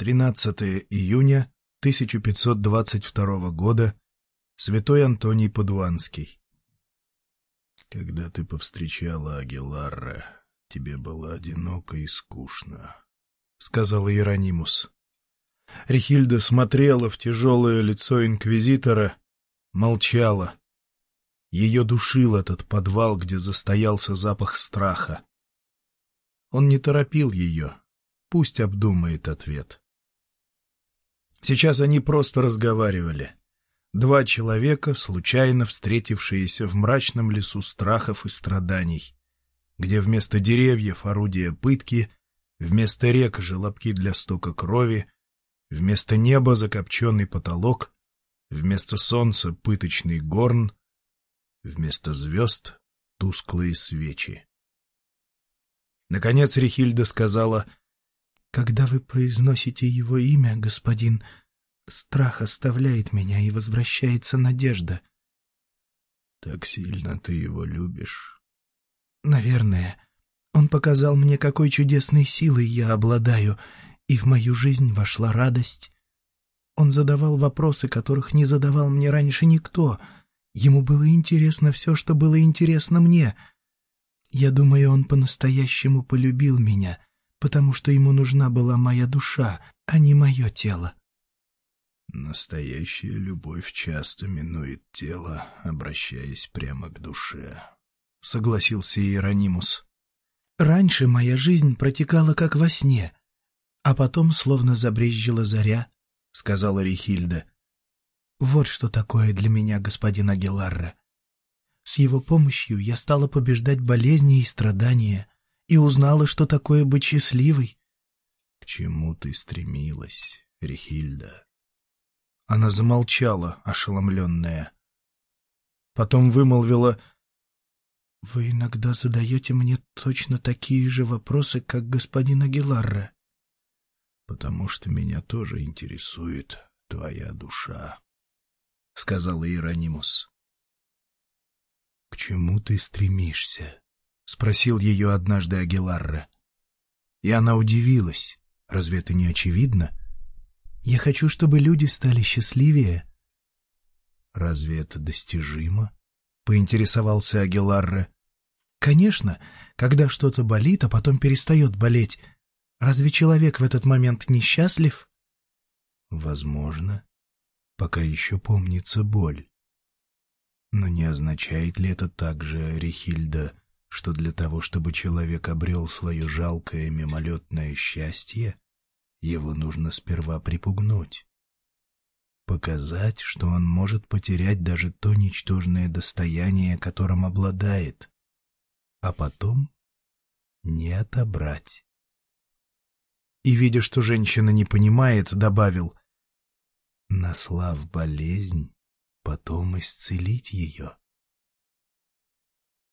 13 июня 1522 года. Святой Антоний Падуанский. Когда ты повстречала Агиларра, тебе было одиноко и скучно, — сказал Иеронимус. Рихильда смотрела в тяжелое лицо инквизитора, молчала. Ее душил этот подвал, где застоялся запах страха. Он не торопил ее. Пусть обдумает ответ. Сейчас они просто разговаривали. Два человека, случайно встретившиеся в мрачном лесу страхов и страданий, где вместо деревьев орудия пытки, вместо рек желобки для стока крови, вместо неба закопченный потолок, вместо солнца пыточный горн, вместо звезд тусклые свечи. Наконец Рихильда сказала, «Когда вы произносите его имя, господин, страх оставляет меня и возвращается надежда». «Так сильно ты его любишь?» «Наверное. Он показал мне, какой чудесной силой я обладаю, и в мою жизнь вошла радость. Он задавал вопросы, которых не задавал мне раньше никто. Ему было интересно все, что было интересно мне — я думаю, он по-настоящему полюбил меня, потому что ему нужна была моя душа, а не мое тело. Настоящая любовь часто минует тело, обращаясь прямо к душе, — согласился Иеронимус. Раньше моя жизнь протекала как во сне, а потом словно забрезжила заря, — сказала Рихильда. Вот что такое для меня господин Агиларра. С его помощью я стала побеждать болезни и страдания и узнала, что такое быть счастливой. — К чему ты стремилась, Рихильда? Она замолчала, ошеломленная. Потом вымолвила, — Вы иногда задаете мне точно такие же вопросы, как господин Агиларра. — Потому что меня тоже интересует твоя душа, — сказал Иеронимус. — К чему ты стремишься? — спросил ее однажды Агиларра. И она удивилась. Разве это не очевидно? Я хочу, чтобы люди стали счастливее. — Разве это достижимо? — поинтересовался Агиларра. — Конечно, когда что-то болит, а потом перестает болеть. Разве человек в этот момент несчастлив? — Возможно, пока еще помнится боль. Но не означает ли это также, Рихильда, что для того, чтобы человек обрел свое жалкое мимолетное счастье, его нужно сперва припугнуть? Показать, что он может потерять даже то ничтожное достояние, которым обладает, а потом не отобрать. И, видя, что женщина не понимает, добавил, «Наслав болезнь, потом исцелить ее.